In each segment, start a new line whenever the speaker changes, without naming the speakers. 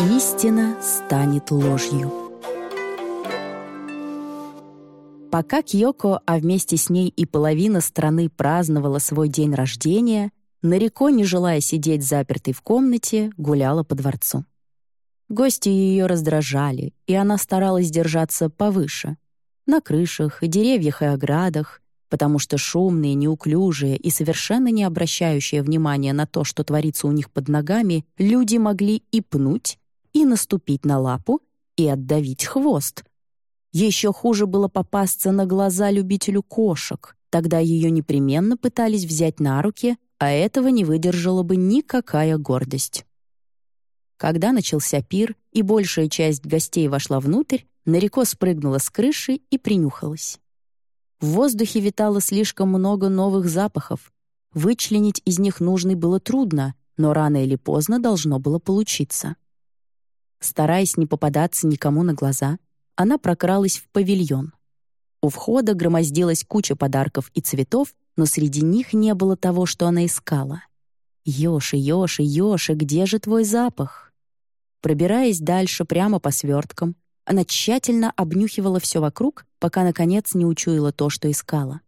Истина станет ложью. Пока Кьёко, а вместе с ней и половина страны праздновала свой день рождения, Нарико, не желая сидеть запертой в комнате, гуляла по дворцу. Гости ее раздражали, и она старалась держаться повыше. На крышах, деревьях и оградах, потому что шумные, неуклюжие и совершенно не обращающие внимания на то, что творится у них под ногами, люди могли и пнуть, и наступить на лапу, и отдавить хвост. Еще хуже было попасться на глаза любителю кошек. Тогда ее непременно пытались взять на руки, а этого не выдержала бы никакая гордость. Когда начался пир, и большая часть гостей вошла внутрь, Нарико спрыгнула с крыши и принюхалась. В воздухе витало слишком много новых запахов. Вычленить из них нужный было трудно, но рано или поздно должно было получиться. Стараясь не попадаться никому на глаза, она прокралась в павильон. У входа громоздилась куча подарков и цветов, но среди них не было того, что она искала. «Ёши, Ёши, Ёши, где же твой запах?» Пробираясь дальше прямо по сверткам, она тщательно обнюхивала все вокруг, пока, наконец, не учуяла то, что искала.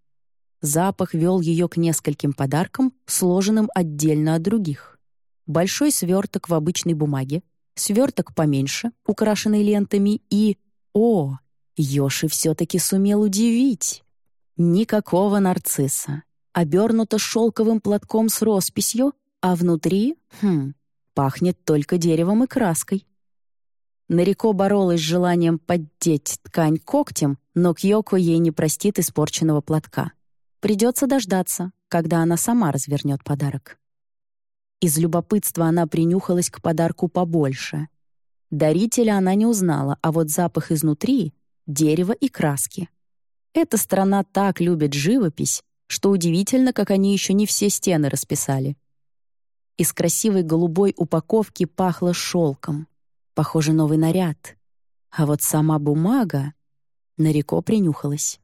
Запах вел ее к нескольким подаркам, сложенным отдельно от других. Большой сверток в обычной бумаге, сверток поменьше, украшенный лентами, и... О, Йоши все-таки сумел удивить. Никакого нарцисса. Обернуто шелковым платком с росписью, а внутри, хм, пахнет только деревом и краской. Нарико боролась с желанием поддеть ткань когтем, но Кьёко ей не простит испорченного платка. Придется дождаться, когда она сама развернет подарок. Из любопытства она принюхалась к подарку побольше. Дарителя она не узнала, а вот запах изнутри — дерево и краски. Эта страна так любит живопись, что удивительно, как они еще не все стены расписали. Из красивой голубой упаковки пахло шелком. Похоже, новый наряд. А вот сама бумага... Нарико принюхалась.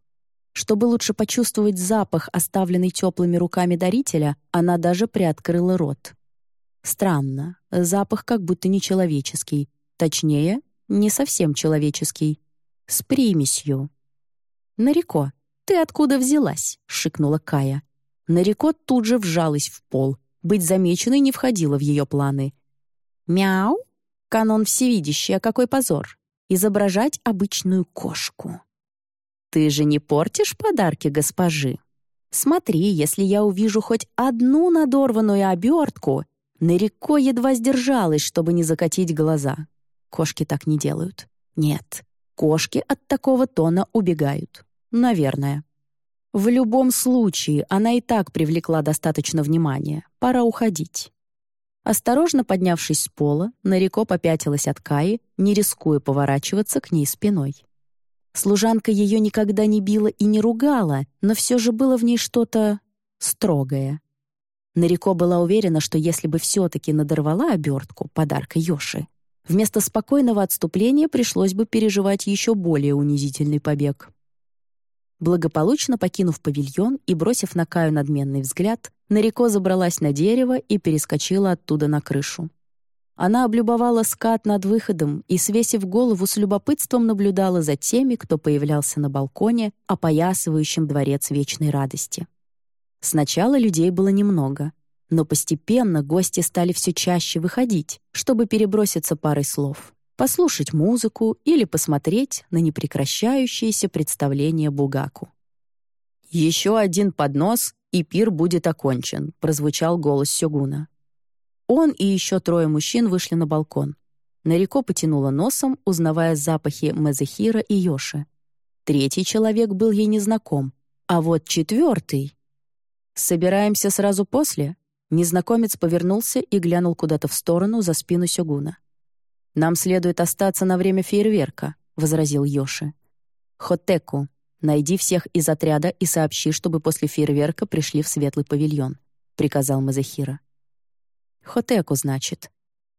Чтобы лучше почувствовать запах, оставленный теплыми руками дарителя, она даже приоткрыла рот. Странно, запах как будто нечеловеческий. Точнее, не совсем человеческий. С примесью. «Нарико, ты откуда взялась?» — шикнула Кая. Нарико тут же вжалась в пол. Быть замеченной не входило в ее планы. «Мяу!» Канон всевидящий, а какой позор. Изображать обычную кошку. Ты же не портишь подарки госпожи? Смотри, если я увижу хоть одну надорванную обертку, Нарико едва сдержалась, чтобы не закатить глаза. Кошки так не делают. Нет, кошки от такого тона убегают. Наверное. В любом случае, она и так привлекла достаточно внимания. Пора уходить. Осторожно поднявшись с пола, Нарико попятилась от Каи, не рискуя поворачиваться к ней спиной. Служанка ее никогда не била и не ругала, но все же было в ней что-то строгое. Нарико была уверена, что если бы все-таки надорвала обертку подарка Йоши, вместо спокойного отступления пришлось бы переживать еще более унизительный побег. Благополучно покинув павильон и бросив на Каю надменный взгляд, Нарико забралась на дерево и перескочила оттуда на крышу. Она облюбовала скат над выходом и, свесив голову, с любопытством наблюдала за теми, кто появлялся на балконе, опоясывающем дворец вечной радости. Сначала людей было немного, но постепенно гости стали все чаще выходить, чтобы переброситься парой слов, послушать музыку или посмотреть на непрекращающееся представление Бугаку. Еще один поднос и пир будет окончен», — прозвучал голос Сёгуна. Он и еще трое мужчин вышли на балкон. Нарико потянула носом, узнавая запахи Мезехира и Йоши. Третий человек был ей незнаком, а вот четвертый... «Собираемся сразу после?» Незнакомец повернулся и глянул куда-то в сторону за спину Сёгуна. «Нам следует остаться на время фейерверка», — возразил Йоши. «Хотеку, «Найди всех из отряда и сообщи, чтобы после фейерверка пришли в светлый павильон», — приказал Мазахира. «Хотеку, значит».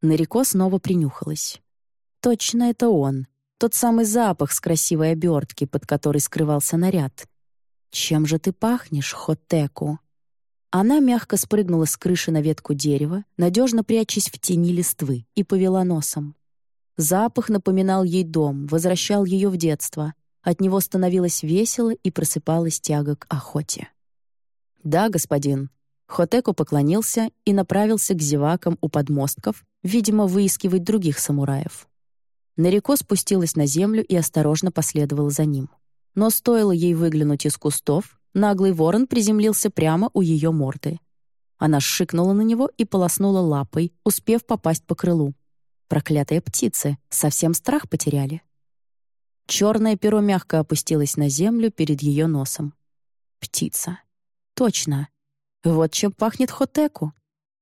Нарико снова принюхалась. «Точно это он. Тот самый запах с красивой обертки, под которой скрывался наряд. Чем же ты пахнешь, Хотеку?» Она мягко спрыгнула с крыши на ветку дерева, надежно прячась в тени листвы, и повела носом. Запах напоминал ей дом, возвращал ее в детство. От него становилось весело и просыпалась тяга к охоте. «Да, господин». Хотеко поклонился и направился к зевакам у подмостков, видимо, выискивать других самураев. Нареко спустилась на землю и осторожно последовала за ним. Но стоило ей выглянуть из кустов, наглый ворон приземлился прямо у ее морды. Она шикнула на него и полоснула лапой, успев попасть по крылу. Проклятые птицы, совсем страх потеряли. Черное перо мягко опустилось на землю перед ее носом. Птица. Точно. Вот чем пахнет Хотеку.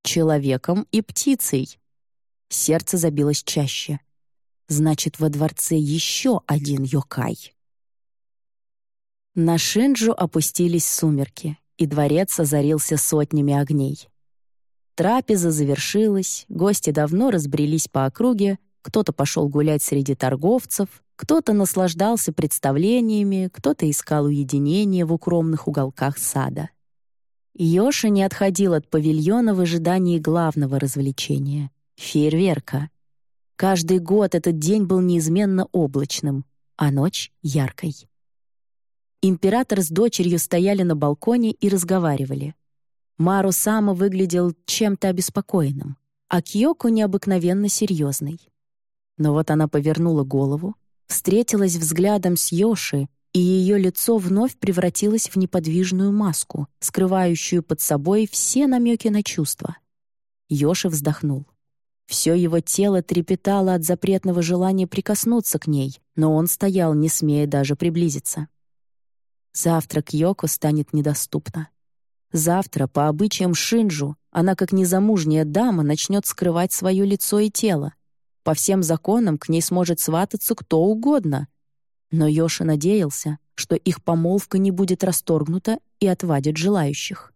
Человеком и птицей. Сердце забилось чаще. Значит, во дворце еще один Йокай. На Шинджу опустились сумерки, и дворец озарился сотнями огней. Трапеза завершилась, гости давно разбрелись по округе, кто-то пошел гулять среди торговцев, кто-то наслаждался представлениями, кто-то искал уединение в укромных уголках сада. Йоша не отходил от павильона в ожидании главного развлечения — фейерверка. Каждый год этот день был неизменно облачным, а ночь — яркой. Император с дочерью стояли на балконе и разговаривали. Мару Сама выглядел чем-то обеспокоенным, а Кьёко необыкновенно серьезной. Но вот она повернула голову, встретилась взглядом с Йоши, и ее лицо вновь превратилось в неподвижную маску, скрывающую под собой все намеки на чувства. Йоши вздохнул. Все его тело трепетало от запретного желания прикоснуться к ней, но он стоял, не смея даже приблизиться. Завтра Кьёко станет недоступна. Завтра, по обычаям Шинджу, она, как незамужняя дама, начнет скрывать свое лицо и тело. По всем законам к ней сможет свататься кто угодно. Но Йоша надеялся, что их помолвка не будет расторгнута и отвадит желающих.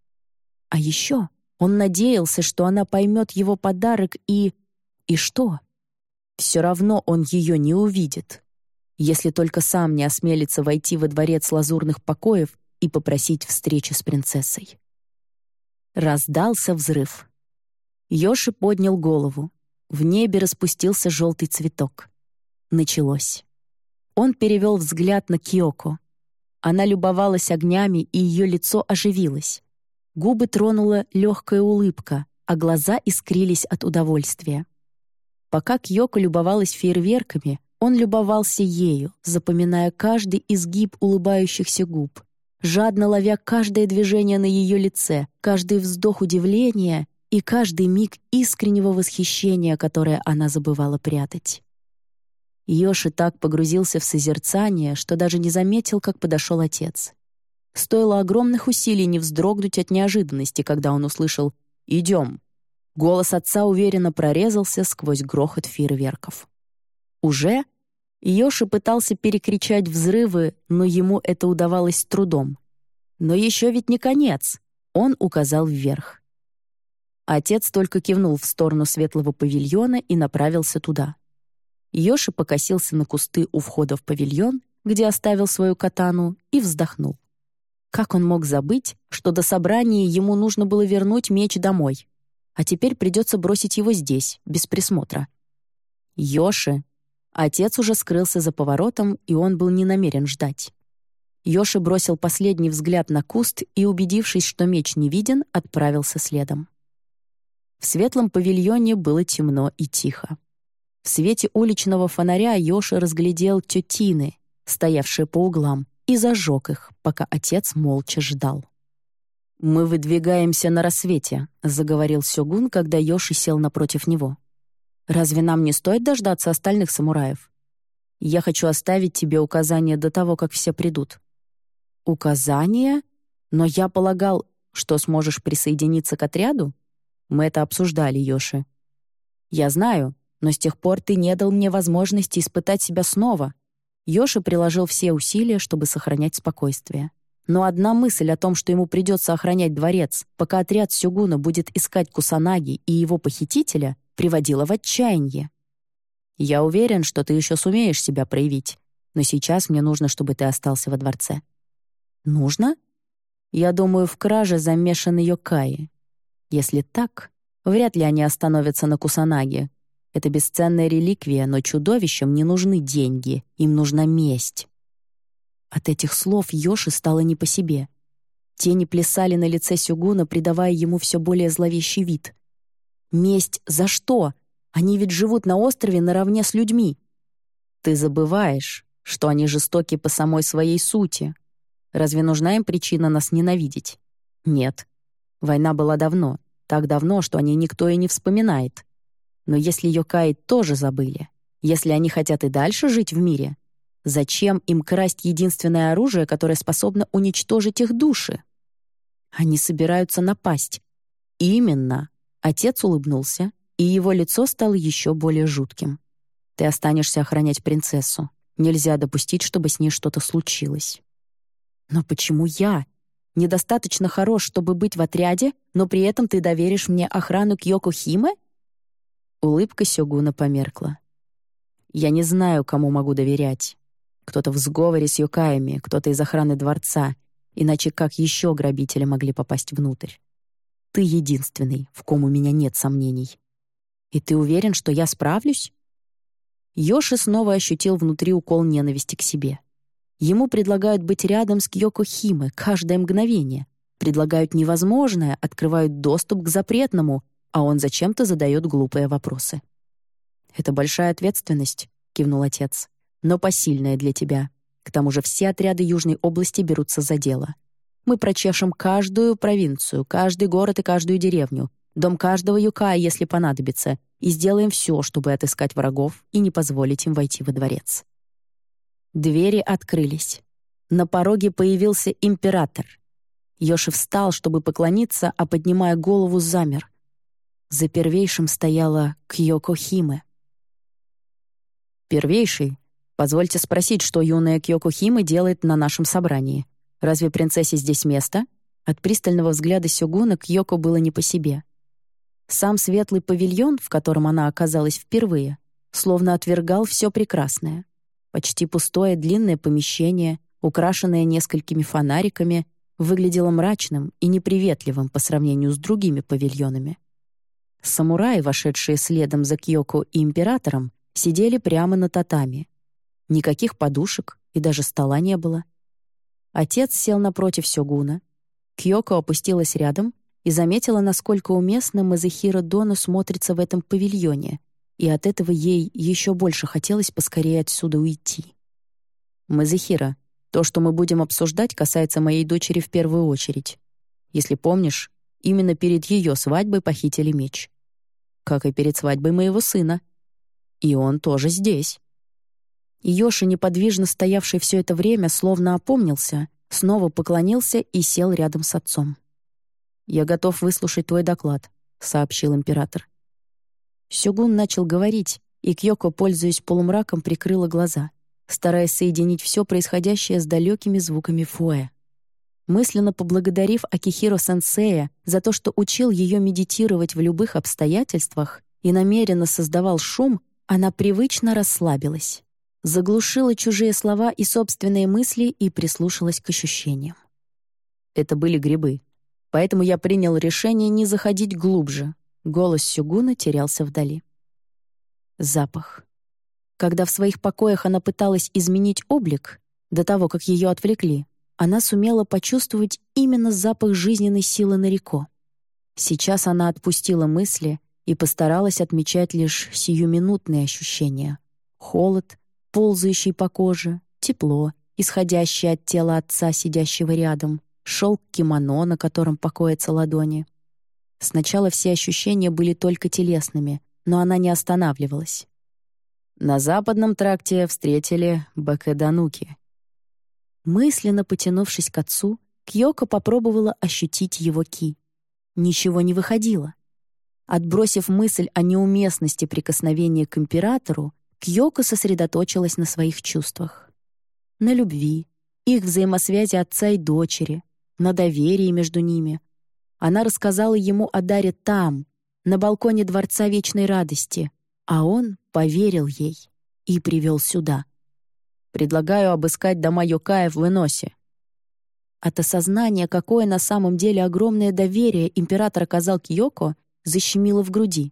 А еще он надеялся, что она поймет его подарок и... И что? Все равно он ее не увидит. Если только сам не осмелится войти во дворец лазурных покоев и попросить встречи с принцессой. Раздался взрыв. Йоши поднял голову. В небе распустился желтый цветок. Началось. Он перевел взгляд на Киоко. Она любовалась огнями, и ее лицо оживилось. Губы тронула легкая улыбка, а глаза искрились от удовольствия. Пока Кьёко любовалась фейерверками, он любовался ею, запоминая каждый изгиб улыбающихся губ, жадно ловя каждое движение на ее лице, каждый вздох удивления и каждый миг искреннего восхищения, которое она забывала прятать. Йоши так погрузился в созерцание, что даже не заметил, как подошел отец. Стоило огромных усилий не вздрогнуть от неожиданности, когда он услышал «Идем». Голос отца уверенно прорезался сквозь грохот фейерверков. «Уже?» Йоши пытался перекричать взрывы, но ему это удавалось трудом. «Но еще ведь не конец!» Он указал вверх. Отец только кивнул в сторону светлого павильона и направился туда. Йоши покосился на кусты у входа в павильон, где оставил свою катану, и вздохнул. Как он мог забыть, что до собрания ему нужно было вернуть меч домой, а теперь придется бросить его здесь, без присмотра. «Йоши!» Отец уже скрылся за поворотом, и он был не намерен ждать. Йоши бросил последний взгляд на куст и, убедившись, что меч не виден, отправился следом. В светлом павильоне было темно и тихо. В свете уличного фонаря Йоши разглядел тетины, стоявшие по углам, и зажег их, пока отец молча ждал. «Мы выдвигаемся на рассвете», — заговорил Сёгун, когда Йоши сел напротив него. Разве нам не стоит дождаться остальных самураев? Я хочу оставить тебе указания до того, как все придут». «Указания? Но я полагал, что сможешь присоединиться к отряду?» Мы это обсуждали, Йоши. «Я знаю, но с тех пор ты не дал мне возможности испытать себя снова». Йоши приложил все усилия, чтобы сохранять спокойствие. Но одна мысль о том, что ему придется охранять дворец, пока отряд Сюгуна будет искать Кусанаги и его похитителя, приводило в отчаяние. «Я уверен, что ты еще сумеешь себя проявить, но сейчас мне нужно, чтобы ты остался во дворце». «Нужно?» «Я думаю, в краже замешаны Йокаи. Если так, вряд ли они остановятся на Кусанаге. Это бесценная реликвия, но чудовищам не нужны деньги, им нужна месть. От этих слов Йоши стало не по себе. Тени плясали на лице Сюгуна, придавая ему все более зловещий вид. «Месть за что? Они ведь живут на острове наравне с людьми». «Ты забываешь, что они жестоки по самой своей сути. Разве нужна им причина нас ненавидеть? Нет. Война была давно, так давно, что о ней никто и не вспоминает. Но если Йокаи тоже забыли, если они хотят и дальше жить в мире, зачем им красть единственное оружие, которое способно уничтожить их души? Они собираются напасть. Именно. Отец улыбнулся, и его лицо стало еще более жутким. Ты останешься охранять принцессу. Нельзя допустить, чтобы с ней что-то случилось. Но почему я? Недостаточно хорош, чтобы быть в отряде, но при этом ты доверишь мне охрану Кьёко Химе? Улыбка Сёгуна померкла. Я не знаю, кому могу доверять. Кто-то в сговоре с юкаями, кто-то из охраны дворца. Иначе как еще грабители могли попасть внутрь? Ты единственный, в ком у меня нет сомнений. И ты уверен, что я справлюсь? Йоши снова ощутил внутри укол ненависти к себе. Ему предлагают быть рядом с Кьёко Химе каждое мгновение. Предлагают невозможное, открывают доступ к запретному, а он зачем-то задает глупые вопросы. «Это большая ответственность», — кивнул отец, «но посильная для тебя. К тому же все отряды Южной области берутся за дело. Мы прочешем каждую провинцию, каждый город и каждую деревню, дом каждого юка, если понадобится, и сделаем все, чтобы отыскать врагов и не позволить им войти во дворец. Двери открылись. На пороге появился император. Йоши встал, чтобы поклониться, а, поднимая голову, замер. За первейшим стояла Кьёко Химе. «Первейший, позвольте спросить, что юная Кьёко Химе делает на нашем собрании. Разве принцессе здесь место?» От пристального взгляда Сёгуна Кьёко было не по себе. Сам светлый павильон, в котором она оказалась впервые, словно отвергал все прекрасное. Почти пустое длинное помещение, украшенное несколькими фонариками, выглядело мрачным и неприветливым по сравнению с другими павильонами. Самураи, вошедшие следом за Кьёко и императором, сидели прямо на татами. Никаких подушек и даже стола не было. Отец сел напротив Сёгуна. Кьёко опустилась рядом и заметила, насколько уместно Мазахира Дону смотрится в этом павильоне, и от этого ей еще больше хотелось поскорее отсюда уйти. «Мазахира, то, что мы будем обсуждать, касается моей дочери в первую очередь. Если помнишь, именно перед ее свадьбой похитили меч. Как и перед свадьбой моего сына. И он тоже здесь». Йоши, неподвижно стоявший все это время, словно опомнился, снова поклонился и сел рядом с отцом. «Я готов выслушать твой доклад», — сообщил император. Сёгун начал говорить, и Кьёко, пользуясь полумраком, прикрыла глаза, стараясь соединить все происходящее с далекими звуками фуэ. Мысленно поблагодарив Акихиро-сенсея за то, что учил ее медитировать в любых обстоятельствах и намеренно создавал шум, она привычно расслабилась, заглушила чужие слова и собственные мысли и прислушалась к ощущениям. Это были грибы, Поэтому я принял решение не заходить глубже. Голос Сюгуна терялся вдали. Запах. Когда в своих покоях она пыталась изменить облик, до того, как ее отвлекли, она сумела почувствовать именно запах жизненной силы Нарико. Сейчас она отпустила мысли и постаралась отмечать лишь сиюминутные ощущения. Холод, ползающий по коже, тепло, исходящее от тела отца, сидящего рядом, шелк кимоно, на котором покоятся ладони. Сначала все ощущения были только телесными, но она не останавливалась. На западном тракте встретили Бакедануки. Мысленно потянувшись к отцу, Кьёко попробовала ощутить его ки. Ничего не выходило. Отбросив мысль о неуместности прикосновения к императору, Кьёко сосредоточилась на своих чувствах. На любви, их взаимосвязи отца и дочери, на доверии между ними. Она рассказала ему о Даре там, на балконе Дворца Вечной Радости, а он поверил ей и привел сюда. Предлагаю обыскать дома Йокая в Выносе. От осознания, какое на самом деле огромное доверие император оказал Кьёко, защемило в груди.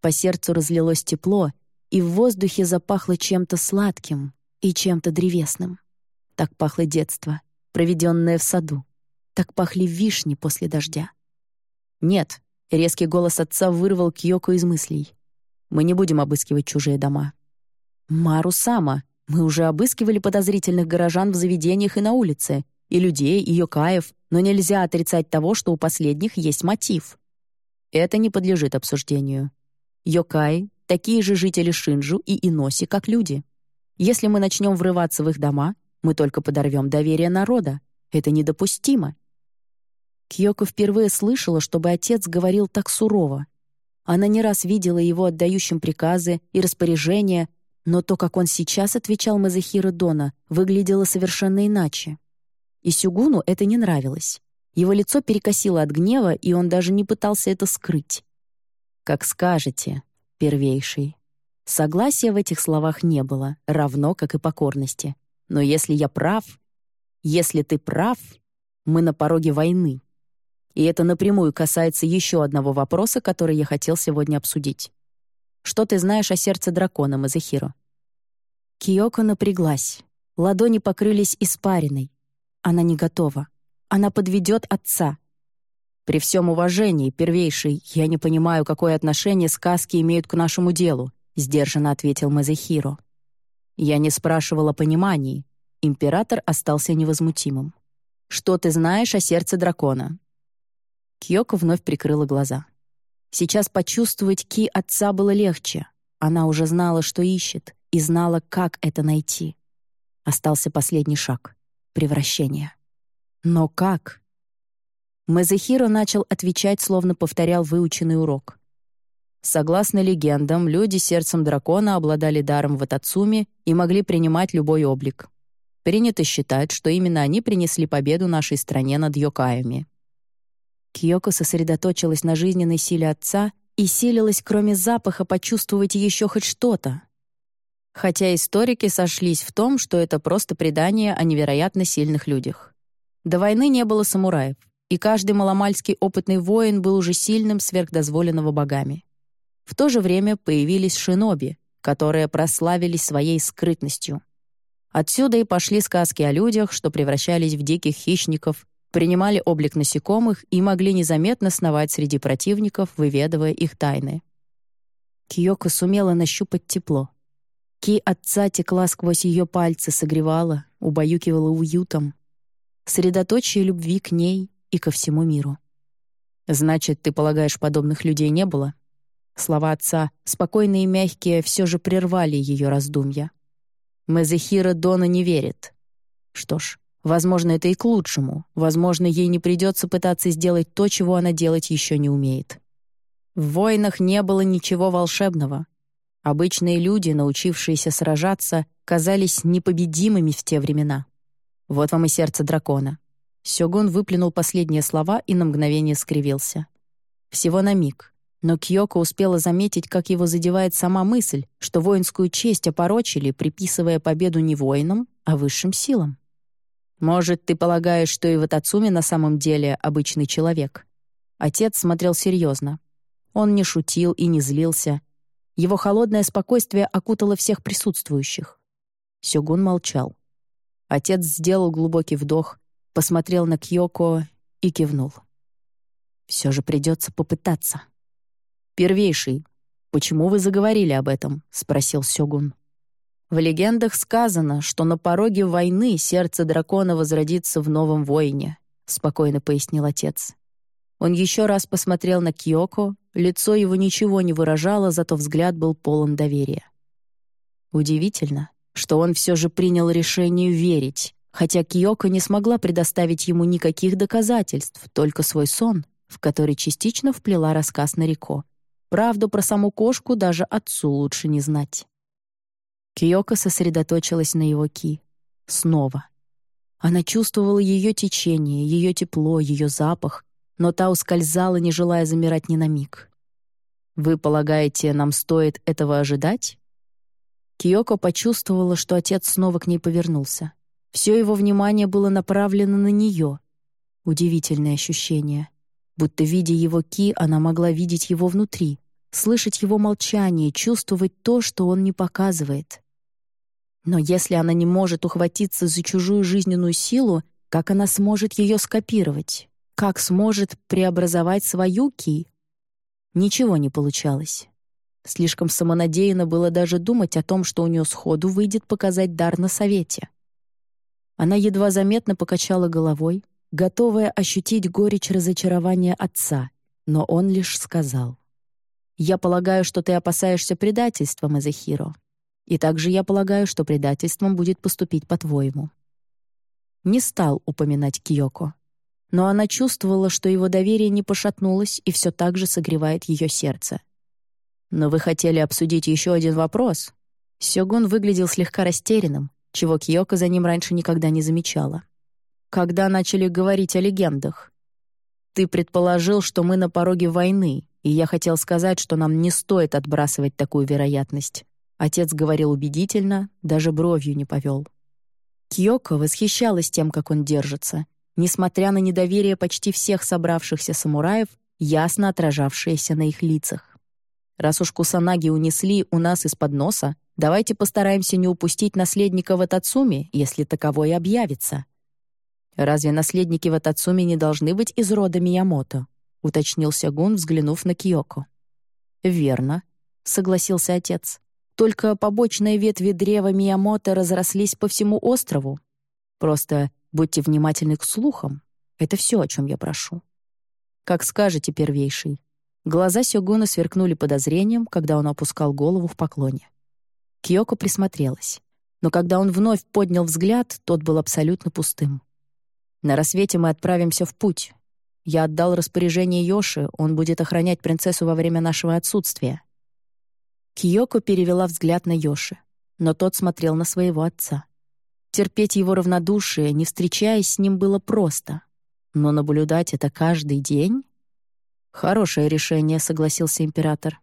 По сердцу разлилось тепло, и в воздухе запахло чем-то сладким и чем-то древесным. Так пахло детство, проведенное в саду. Так пахли вишни после дождя. «Нет», — резкий голос отца вырвал Кьёко из мыслей. «Мы не будем обыскивать чужие дома». «Мару Сама, мы уже обыскивали подозрительных горожан в заведениях и на улице, и людей, и йокаев, но нельзя отрицать того, что у последних есть мотив. Это не подлежит обсуждению. Йокаи — такие же жители Шинджу и Иноси, как люди. Если мы начнем врываться в их дома, мы только подорвем доверие народа. Это недопустимо. Кьёко впервые слышала, чтобы отец говорил так сурово. Она не раз видела его отдающим приказы и распоряжения, но то, как он сейчас отвечал Мазахира Дона, выглядело совершенно иначе. И Сюгуну это не нравилось. Его лицо перекосило от гнева, и он даже не пытался это скрыть. «Как скажете, первейший». Согласия в этих словах не было, равно как и покорности. Но если я прав, если ты прав, мы на пороге войны. И это напрямую касается еще одного вопроса, который я хотел сегодня обсудить. Что ты знаешь о сердце дракона, Мазахиро?» Киоко напряглась. Ладони покрылись испариной. Она не готова. Она подведет отца. «При всем уважении, первейший, я не понимаю, какое отношение сказки имеют к нашему делу», сдержанно ответил Мазахиро. Я не спрашивал о понимании. Император остался невозмутимым. «Что ты знаешь о сердце дракона?» Кьёко вновь прикрыла глаза. Сейчас почувствовать Ки отца было легче. Она уже знала, что ищет, и знала, как это найти. Остался последний шаг — превращение. Но как? Мезехиро начал отвечать, словно повторял выученный урок. Согласно легендам, люди сердцем дракона обладали даром в Атацуме и могли принимать любой облик. Принято считать, что именно они принесли победу нашей стране над Йокаями. Кьёко сосредоточилась на жизненной силе отца и силилась, кроме запаха, почувствовать еще хоть что-то. Хотя историки сошлись в том, что это просто предание о невероятно сильных людях. До войны не было самураев, и каждый маломальский опытный воин был уже сильным сверхдозволенного богами. В то же время появились шиноби, которые прославились своей скрытностью. Отсюда и пошли сказки о людях, что превращались в диких хищников принимали облик насекомых и могли незаметно сновать среди противников, выведывая их тайны. Киоко сумела нащупать тепло. Ки отца текла сквозь ее пальцы, согревала, убаюкивала уютом. Средоточие любви к ней и ко всему миру. «Значит, ты полагаешь, подобных людей не было?» Слова отца, спокойные и мягкие, все же прервали ее раздумья. Мезехира Дона не верит. Что ж, Возможно, это и к лучшему. Возможно, ей не придется пытаться сделать то, чего она делать еще не умеет. В войнах не было ничего волшебного. Обычные люди, научившиеся сражаться, казались непобедимыми в те времена. Вот вам и сердце дракона. Сёгун выплюнул последние слова и на мгновение скривился. Всего на миг. Но Кьёко успела заметить, как его задевает сама мысль, что воинскую честь опорочили, приписывая победу не воинам, а высшим силам. Может, ты полагаешь, что и Ватацуми на самом деле обычный человек?» Отец смотрел серьезно. Он не шутил и не злился. Его холодное спокойствие окутало всех присутствующих. Сёгун молчал. Отец сделал глубокий вдох, посмотрел на Кьёко и кивнул. «Все же придется попытаться». «Первейший, почему вы заговорили об этом?» — спросил Сёгун. В легендах сказано, что на пороге войны сердце дракона возродится в новом воине, спокойно пояснил отец. Он еще раз посмотрел на Кьоко, лицо его ничего не выражало, зато взгляд был полон доверия. Удивительно, что он все же принял решение верить, хотя Кьоко не смогла предоставить ему никаких доказательств, только свой сон, в который частично вплела рассказ Нарико. Правду про саму кошку даже отцу лучше не знать. Киоко сосредоточилась на его ки. Снова. Она чувствовала ее течение, ее тепло, ее запах, но та ускользала, не желая замирать ни на миг. «Вы полагаете, нам стоит этого ожидать?» Киоко почувствовала, что отец снова к ней повернулся. Все его внимание было направлено на нее. Удивительное ощущение. Будто, видя его ки, она могла видеть его внутри, слышать его молчание, чувствовать то, что он не показывает. Но если она не может ухватиться за чужую жизненную силу, как она сможет ее скопировать? Как сможет преобразовать свою ки? Ничего не получалось. Слишком самонадеянно было даже думать о том, что у нее сходу выйдет показать дар на совете. Она едва заметно покачала головой, готовая ощутить горечь разочарования отца, но он лишь сказал. «Я полагаю, что ты опасаешься предательства, Мазахиро. И также я полагаю, что предательством будет поступить по-твоему». Не стал упоминать Киоко, но она чувствовала, что его доверие не пошатнулось и все так же согревает ее сердце. «Но вы хотели обсудить еще один вопрос?» Сёгун выглядел слегка растерянным, чего Киоко за ним раньше никогда не замечала. «Когда начали говорить о легендах?» «Ты предположил, что мы на пороге войны, и я хотел сказать, что нам не стоит отбрасывать такую вероятность». Отец говорил убедительно, даже бровью не повел. Киоко восхищалась тем, как он держится, несмотря на недоверие почти всех собравшихся самураев, ясно отражавшееся на их лицах. Раз уж Кусанаги унесли у нас из-под носа, давайте постараемся не упустить наследника Ватацуми, если таковой объявится. Разве наследники Ватацуми не должны быть из рода Миямото? уточнил Сягун, взглянув на Киоко. Верно, согласился отец. Только побочные ветви древа Миямото разрослись по всему острову. Просто будьте внимательны к слухам. Это все, о чем я прошу. Как скажете, первейший, Глаза Сёгуна сверкнули подозрением, когда он опускал голову в поклоне. Киоко присмотрелась. Но когда он вновь поднял взгляд, тот был абсолютно пустым. «На рассвете мы отправимся в путь. Я отдал распоряжение Йоши, он будет охранять принцессу во время нашего отсутствия». Киоко перевела взгляд на Йоши, но тот смотрел на своего отца. Терпеть его равнодушие, не встречаясь с ним, было просто. Но наблюдать это каждый день «Хорошее решение», — согласился император.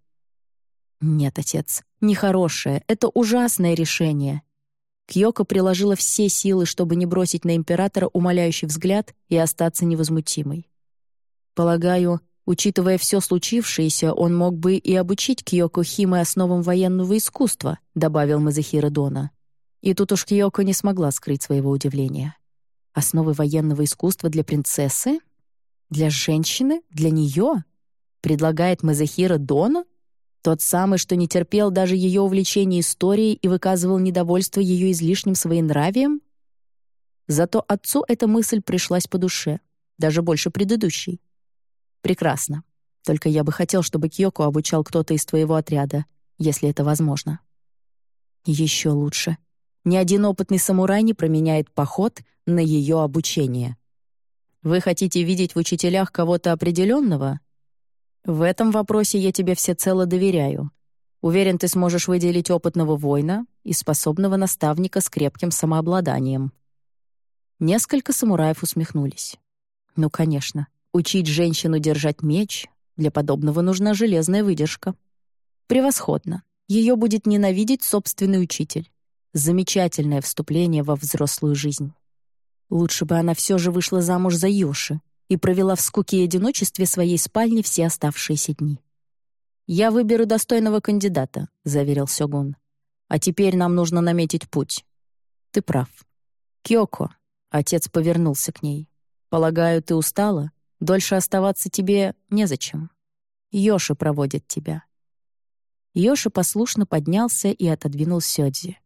«Нет, отец, не хорошее, это ужасное решение». Кьёко приложила все силы, чтобы не бросить на императора умоляющий взгляд и остаться невозмутимой. Полагаю, учитывая все случившееся, он мог бы и обучить Кьёко Химы основам военного искусства, добавил Мазахира Дона. И тут уж Кьёко не смогла скрыть своего удивления. Основы военного искусства для принцессы? Для женщины? Для нее? Предлагает Мазахира Дона? Тот самый, что не терпел даже ее увлечение историей и выказывал недовольство ее излишним своенравием? Зато отцу эта мысль пришлась по душе, даже больше предыдущей. «Прекрасно. Только я бы хотел, чтобы Кьёко обучал кто-то из твоего отряда, если это возможно». Еще лучше. Ни один опытный самурай не променяет поход на ее обучение. Вы хотите видеть в учителях кого-то определенного? В этом вопросе я тебе всецело доверяю. Уверен, ты сможешь выделить опытного воина и способного наставника с крепким самообладанием». Несколько самураев усмехнулись. «Ну, конечно, учить женщину держать меч — для подобного нужна железная выдержка. Превосходно. Ее будет ненавидеть собственный учитель. Замечательное вступление во взрослую жизнь. Лучше бы она все же вышла замуж за Йоши и провела в скуке и одиночестве своей спальни все оставшиеся дни. «Я выберу достойного кандидата», — заверил Сёгун. «А теперь нам нужно наметить путь». «Ты прав». «Кёко», — отец повернулся к ней. «Полагаю, ты устала? Дольше оставаться тебе незачем. Йоши проводит тебя». Йоши послушно поднялся и отодвинул Сёдзи.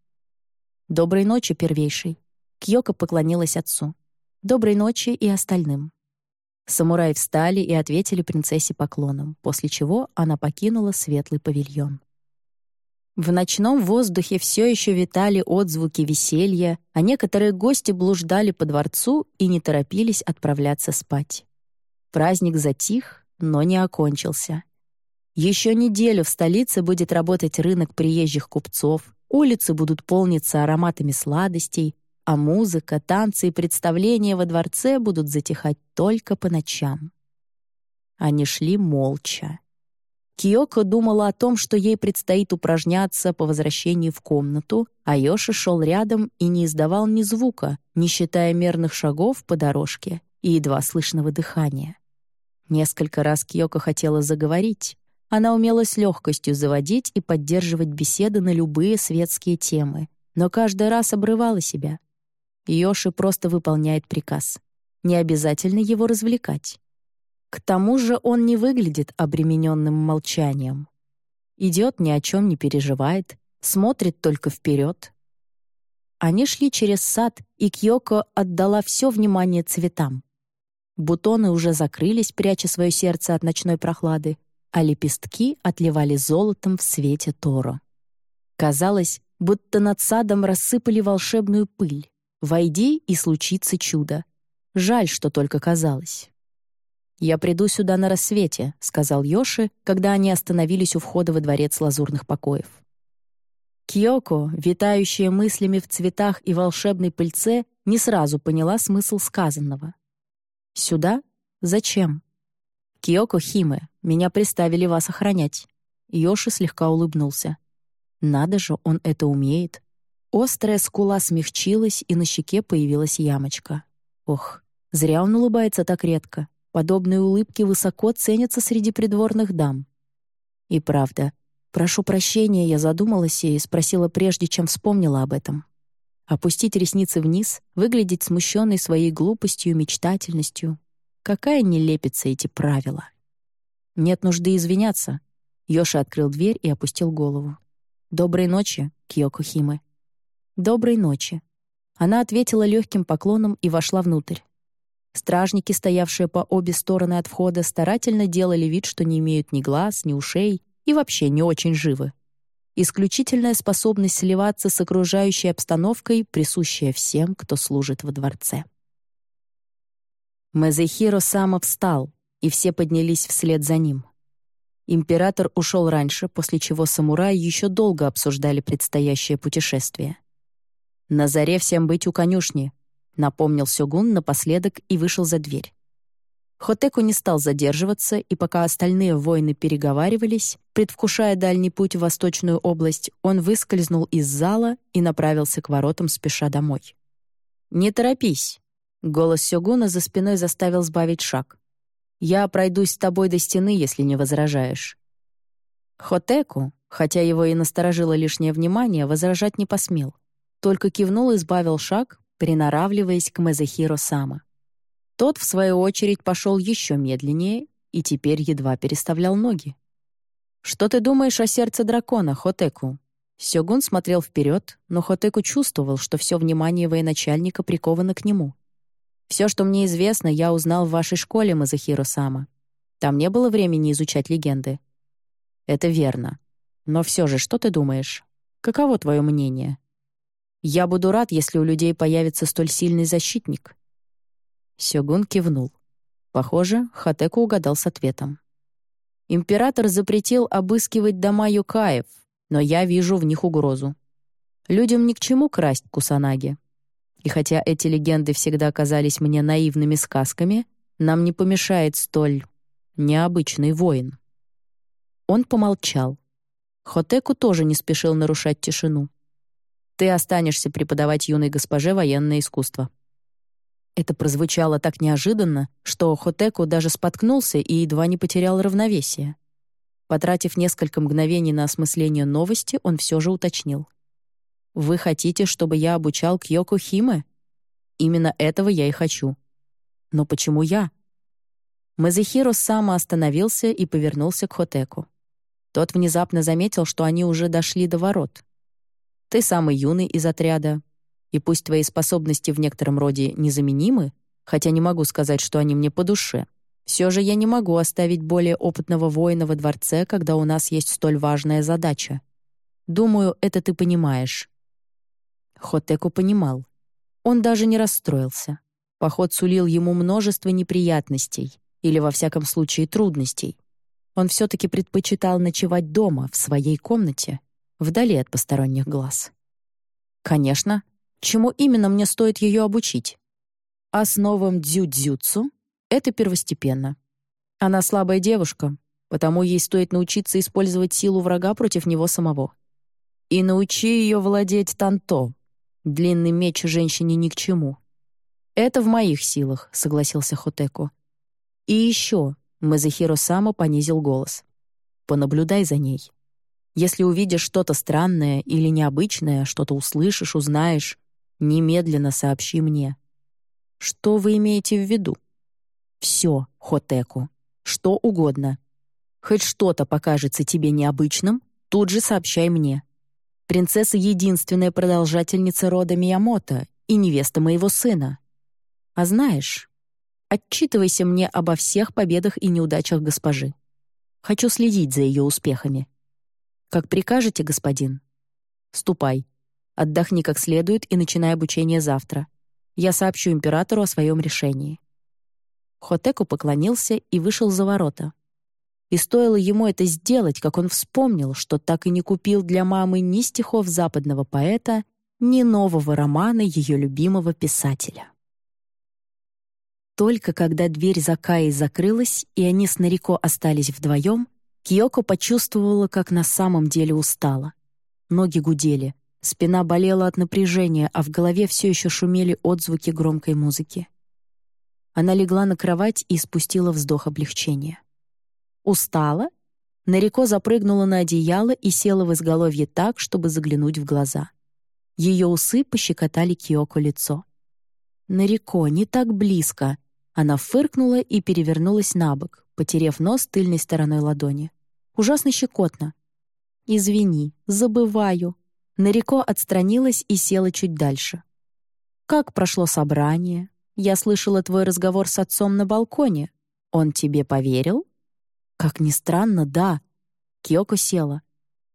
«Доброй ночи, первейший». Кьёко поклонилась отцу. «Доброй ночи и остальным». Самураи встали и ответили принцессе поклоном, после чего она покинула светлый павильон. В ночном воздухе все еще витали отзвуки веселья, а некоторые гости блуждали по дворцу и не торопились отправляться спать. Праздник затих, но не окончился. Еще неделю в столице будет работать рынок приезжих купцов, улицы будут полниться ароматами сладостей, а музыка, танцы и представления во дворце будут затихать только по ночам. Они шли молча. Киоко думала о том, что ей предстоит упражняться по возвращении в комнату, а Йоши шел рядом и не издавал ни звука, не считая мерных шагов по дорожке и едва слышного дыхания. Несколько раз Киоко хотела заговорить, Она умела с легкостью заводить и поддерживать беседы на любые светские темы, но каждый раз обрывала себя. Йоши просто выполняет приказ. Не обязательно его развлекать. К тому же он не выглядит обремененным молчанием. Идет, ни о чем не переживает, смотрит только вперед. Они шли через сад, и Кьёко отдала все внимание цветам. Бутоны уже закрылись, пряча свое сердце от ночной прохлады, а лепестки отливали золотом в свете Торо. Казалось, будто над садом рассыпали волшебную пыль. Войди, и случится чудо. Жаль, что только казалось. «Я приду сюда на рассвете», — сказал Йоши, когда они остановились у входа во дворец лазурных покоев. Кьёко, витающая мыслями в цветах и волшебной пыльце, не сразу поняла смысл сказанного. «Сюда? Зачем?» «Киоко Химе, меня приставили вас охранять». Йоши слегка улыбнулся. «Надо же, он это умеет». Острая скула смягчилась, и на щеке появилась ямочка. Ох, зря он улыбается так редко. Подобные улыбки высоко ценятся среди придворных дам. И правда, прошу прощения, я задумалась и спросила прежде, чем вспомнила об этом. Опустить ресницы вниз, выглядеть смущенной своей глупостью и мечтательностью. Какая нелепица эти правила. Нет нужды извиняться. Йоша открыл дверь и опустил голову. «Доброй ночи, Киоко Химы». «Доброй ночи». Она ответила легким поклоном и вошла внутрь. Стражники, стоявшие по обе стороны от входа, старательно делали вид, что не имеют ни глаз, ни ушей и вообще не очень живы. Исключительная способность сливаться с окружающей обстановкой, присущая всем, кто служит во дворце. Мезехиро Сама встал, и все поднялись вслед за ним. Император ушел раньше, после чего самураи еще долго обсуждали предстоящее путешествие. «На заре всем быть у конюшни», напомнил Сёгун напоследок и вышел за дверь. Хотеку не стал задерживаться, и пока остальные воины переговаривались, предвкушая дальний путь в Восточную область, он выскользнул из зала и направился к воротам, спеша домой. «Не торопись!» — голос Сёгуна за спиной заставил сбавить шаг. «Я пройдусь с тобой до стены, если не возражаешь». Хотеку, хотя его и насторожило лишнее внимание, возражать не посмел. Только кивнул и сбавил шаг, приноравливаясь к Мезахиро Сама. Тот, в свою очередь, пошел еще медленнее и теперь едва переставлял ноги. «Что ты думаешь о сердце дракона, Хотеку?» Сёгун смотрел вперед, но Хотеку чувствовал, что все внимание военачальника приковано к нему. «Все, что мне известно, я узнал в вашей школе, Мазахиро Сама. Там не было времени изучать легенды». «Это верно. Но все же, что ты думаешь? Каково твое мнение?» Я буду рад, если у людей появится столь сильный защитник». Сёгун кивнул. Похоже, Хатеку угадал с ответом. «Император запретил обыскивать дома юкаев, но я вижу в них угрозу. Людям ни к чему красть кусанаги. И хотя эти легенды всегда казались мне наивными сказками, нам не помешает столь необычный воин». Он помолчал. Хотеку тоже не спешил нарушать тишину. Ты останешься преподавать юной госпоже военное искусство». Это прозвучало так неожиданно, что Хотеку даже споткнулся и едва не потерял равновесие. Потратив несколько мгновений на осмысление новости, он все же уточнил. «Вы хотите, чтобы я обучал Кьёко Химе? Именно этого я и хочу. Но почему я?» Мазихиро сама остановился и повернулся к Хотеку. Тот внезапно заметил, что они уже дошли до ворот. Ты самый юный из отряда, и пусть твои способности в некотором роде незаменимы, хотя не могу сказать, что они мне по душе, все же я не могу оставить более опытного воина во дворце, когда у нас есть столь важная задача. Думаю, это ты понимаешь». Хотеку понимал. Он даже не расстроился. Поход сулил ему множество неприятностей, или, во всяком случае, трудностей. Он все-таки предпочитал ночевать дома, в своей комнате, вдали от посторонних глаз. Конечно, чему именно мне стоит ее обучить? Основам дзю-дзюцу — это первостепенно. Она слабая девушка, потому ей стоит научиться использовать силу врага против него самого. И научи ее владеть танто. Длинный меч женщине ни к чему. «Это в моих силах», — согласился Хотеку. «И еще», — Мазахиро Сама понизил голос. Понаблюдай за ней. Если увидишь что-то странное или необычное, что-то услышишь, узнаешь, немедленно сообщи мне. Что вы имеете в виду? Все, Хотеку. Что угодно. Хоть что-то покажется тебе необычным, тут же сообщай мне. Принцесса — единственная продолжательница рода Миямото и невеста моего сына. А знаешь, отчитывайся мне обо всех победах и неудачах госпожи. Хочу следить за ее успехами. Как прикажете, господин? Ступай. Отдохни как следует и начинай обучение завтра. Я сообщу императору о своем решении». Хотеку поклонился и вышел за ворота. И стоило ему это сделать, как он вспомнил, что так и не купил для мамы ни стихов западного поэта, ни нового романа ее любимого писателя. Только когда дверь за Каей закрылась, и они с Нарико остались вдвоем, Киоко почувствовала, как на самом деле устала. Ноги гудели, спина болела от напряжения, а в голове все еще шумели отзвуки громкой музыки. Она легла на кровать и спустила вздох облегчения. «Устала?» Нарико запрыгнула на одеяло и села в изголовье так, чтобы заглянуть в глаза. Ее усы пощекотали Киоко лицо. «Нарико, не так близко!» Она фыркнула и перевернулась на бок, потерев нос тыльной стороной ладони. «Ужасно щекотно». «Извини, забываю». Нарико отстранилась и села чуть дальше. «Как прошло собрание? Я слышала твой разговор с отцом на балконе. Он тебе поверил?» «Как ни странно, да». Киоко села.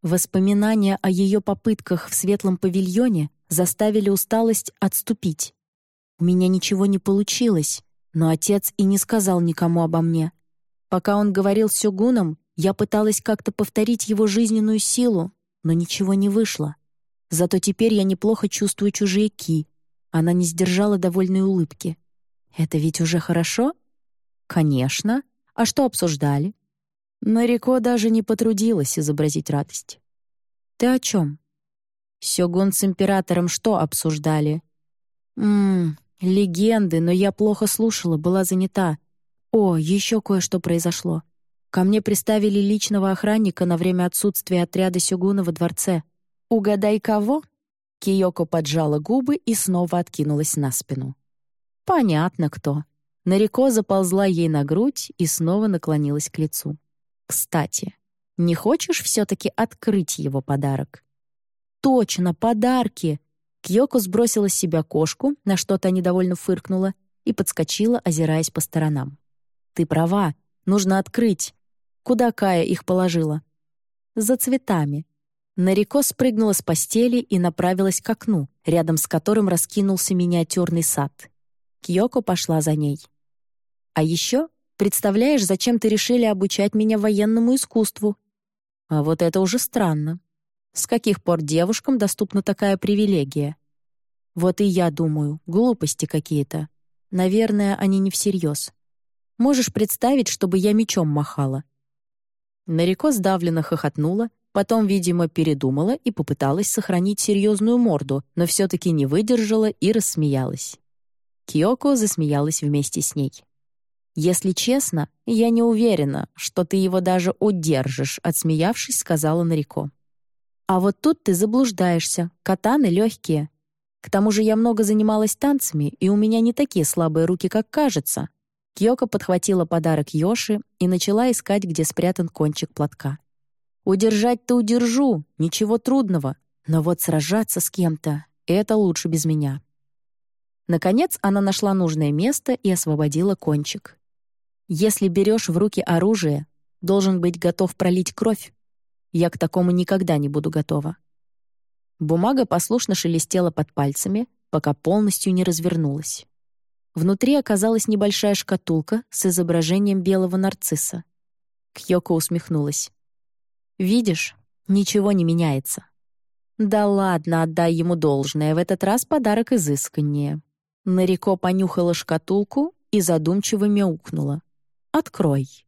Воспоминания о ее попытках в светлом павильоне заставили усталость отступить. У меня ничего не получилось, но отец и не сказал никому обо мне. Пока он говорил с Сёгуном, я пыталась как-то повторить его жизненную силу, но ничего не вышло. Зато теперь я неплохо чувствую чужие ки. Она не сдержала довольной улыбки. «Это ведь уже хорошо?» «Конечно. А что обсуждали?» Нарико даже не потрудилась изобразить радость. «Ты о чем?» «Сёгун с императором что обсуждали?» «Ммм, легенды, но я плохо слушала, была занята. О, еще кое-что произошло. Ко мне приставили личного охранника на время отсутствия отряда Сюгуна во дворце. Угадай, кого? Киоко поджала губы и снова откинулась на спину. Понятно, кто. Нарико заползла ей на грудь и снова наклонилась к лицу. Кстати, не хочешь все-таки открыть его подарок? Точно, подарки! Кьёко сбросила с себя кошку, на что то недовольно фыркнула, и подскочила, озираясь по сторонам. «Ты права, нужно открыть. Куда Кая их положила?» «За цветами». Нарико спрыгнула с постели и направилась к окну, рядом с которым раскинулся миниатюрный сад. Кьёко пошла за ней. «А еще, представляешь, зачем ты решили обучать меня военному искусству?» «А вот это уже странно. С каких пор девушкам доступна такая привилегия?» «Вот и я думаю, глупости какие-то. Наверное, они не всерьез. Можешь представить, чтобы я мечом махала?» Нарико сдавленно хохотнула, потом, видимо, передумала и попыталась сохранить серьезную морду, но все-таки не выдержала и рассмеялась. Киоко засмеялась вместе с ней. «Если честно, я не уверена, что ты его даже удержишь», отсмеявшись, сказала Нарико. «А вот тут ты заблуждаешься, катаны легкие. К тому же я много занималась танцами, и у меня не такие слабые руки, как кажется. Кьёко подхватила подарок Йоши и начала искать, где спрятан кончик платка. «Удержать-то удержу, ничего трудного, но вот сражаться с кем-то — это лучше без меня». Наконец она нашла нужное место и освободила кончик. «Если берешь в руки оружие, должен быть готов пролить кровь. Я к такому никогда не буду готова». Бумага послушно шелестела под пальцами, пока полностью не развернулась. Внутри оказалась небольшая шкатулка с изображением белого нарцисса. Кьёко усмехнулась. «Видишь, ничего не меняется». «Да ладно, отдай ему должное, в этот раз подарок изысканнее». Нарико понюхала шкатулку и задумчиво мяукнула. «Открой».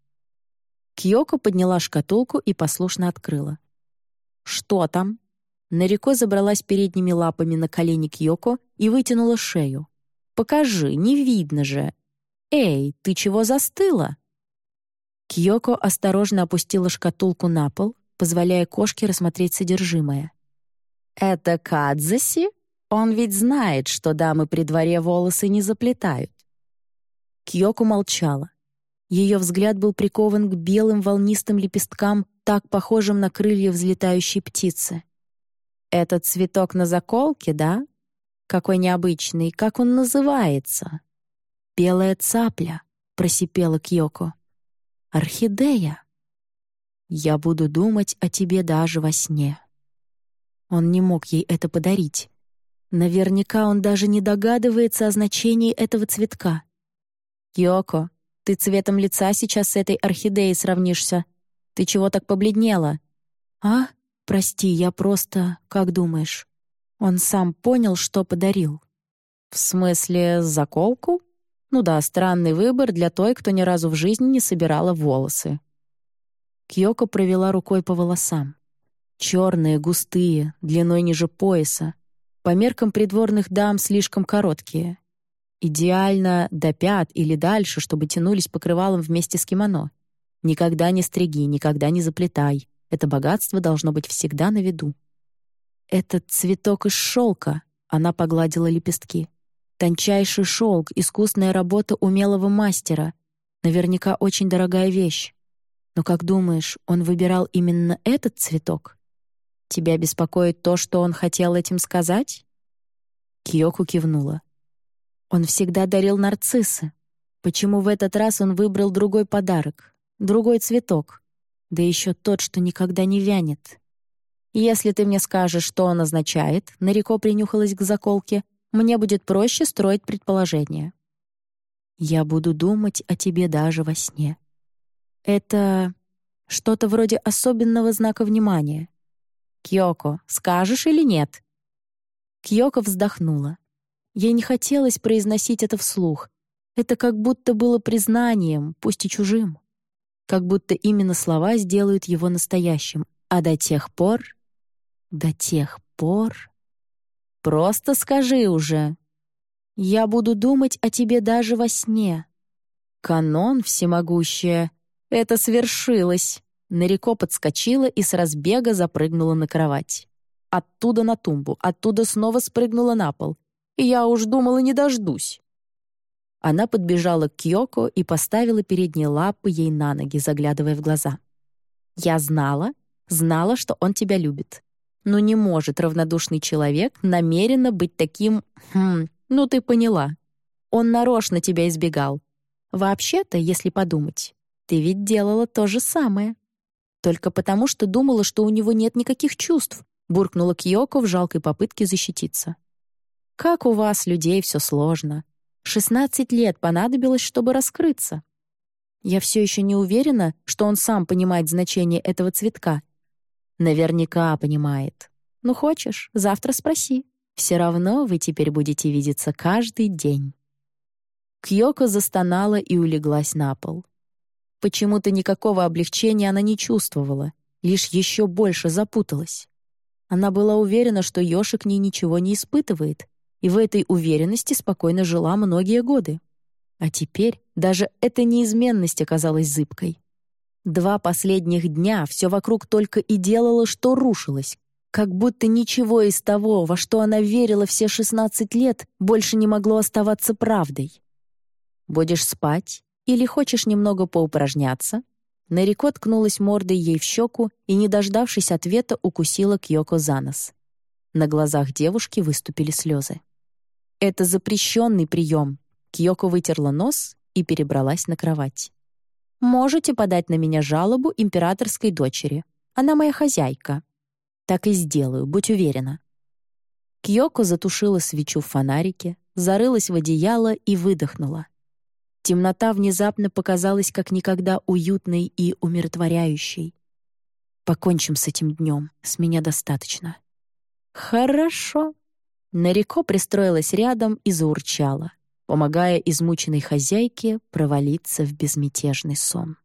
Кьёко подняла шкатулку и послушно открыла. «Что там?» Нарико забралась передними лапами на колени Кьёко и вытянула шею. Покажи, не видно же. Эй, ты чего застыла?» Кьёко осторожно опустила шкатулку на пол, позволяя кошке рассмотреть содержимое. «Это Кадзаси? Он ведь знает, что дамы при дворе волосы не заплетают». Кьёко молчала. Ее взгляд был прикован к белым волнистым лепесткам, так похожим на крылья взлетающей птицы. «Этот цветок на заколке, да? Какой необычный, как он называется?» «Белая цапля», — просипела Кьёко. «Орхидея». «Я буду думать о тебе даже во сне». Он не мог ей это подарить. Наверняка он даже не догадывается о значении этого цветка. «Кьёко, ты цветом лица сейчас с этой орхидеей сравнишься. Ты чего так побледнела?» «А? Прости, я просто... Как думаешь?» Он сам понял, что подарил. «В смысле, заколку?» «Ну да, странный выбор для той, кто ни разу в жизни не собирала волосы». Кьёко провела рукой по волосам. Черные, густые, длиной ниже пояса. По меркам придворных дам слишком короткие. Идеально до пят или дальше, чтобы тянулись покрывалом вместе с кимоно. Никогда не стриги, никогда не заплетай. Это богатство должно быть всегда на виду. «Этот цветок из шелка», — она погладила лепестки. «Тончайший шелк, искусная работа умелого мастера. Наверняка очень дорогая вещь. Но как думаешь, он выбирал именно этот цветок? Тебя беспокоит то, что он хотел этим сказать?» Киоку кивнула. «Он всегда дарил нарциссы. Почему в этот раз он выбрал другой подарок, другой цветок?» Да еще тот, что никогда не вянет. Если ты мне скажешь, что он означает, Нарико принюхалась к заколке, мне будет проще строить предположения. Я буду думать о тебе даже во сне. Это что-то вроде особенного знака внимания. Кьёко, скажешь или нет? Кьёко вздохнула. Ей не хотелось произносить это вслух. Это как будто было признанием, пусть и чужим как будто именно слова сделают его настоящим. А до тех пор... До тех пор... Просто скажи уже. Я буду думать о тебе даже во сне. Канон всемогущая. Это свершилось. Нареко подскочила и с разбега запрыгнула на кровать. Оттуда на тумбу, оттуда снова спрыгнула на пол. Я уж думала, не дождусь. Она подбежала к Кьёко и поставила передние лапы ей на ноги, заглядывая в глаза. «Я знала, знала, что он тебя любит. Но не может равнодушный человек намеренно быть таким... Хм, ну ты поняла. Он нарочно тебя избегал. Вообще-то, если подумать, ты ведь делала то же самое. Только потому, что думала, что у него нет никаких чувств», буркнула Кьёко в жалкой попытке защититься. «Как у вас, людей, все сложно. Шестнадцать лет понадобилось, чтобы раскрыться. Я все еще не уверена, что он сам понимает значение этого цветка. Наверняка понимает. Ну, хочешь, завтра спроси. Все равно вы теперь будете видеться каждый день. Кьёко застонала и улеглась на пол. Почему-то никакого облегчения она не чувствовала, лишь еще больше запуталась. Она была уверена, что Ёши к ней ничего не испытывает, и в этой уверенности спокойно жила многие годы. А теперь даже эта неизменность оказалась зыбкой. Два последних дня все вокруг только и делало, что рушилось, как будто ничего из того, во что она верила все 16 лет, больше не могло оставаться правдой. «Будешь спать или хочешь немного поупражняться?» Нарико ткнулась мордой ей в щеку и, не дождавшись ответа, укусила Кьёко за нос. На глазах девушки выступили слезы. «Это запрещенный прием». Кьёко вытерла нос и перебралась на кровать. «Можете подать на меня жалобу императорской дочери. Она моя хозяйка». «Так и сделаю, будь уверена». Кьёко затушила свечу в фонарике, зарылась в одеяло и выдохнула. Темнота внезапно показалась как никогда уютной и умиротворяющей. «Покончим с этим днем, с меня достаточно». «Хорошо», Нарико пристроилась рядом и заурчала, помогая измученной хозяйке провалиться в безмятежный сон.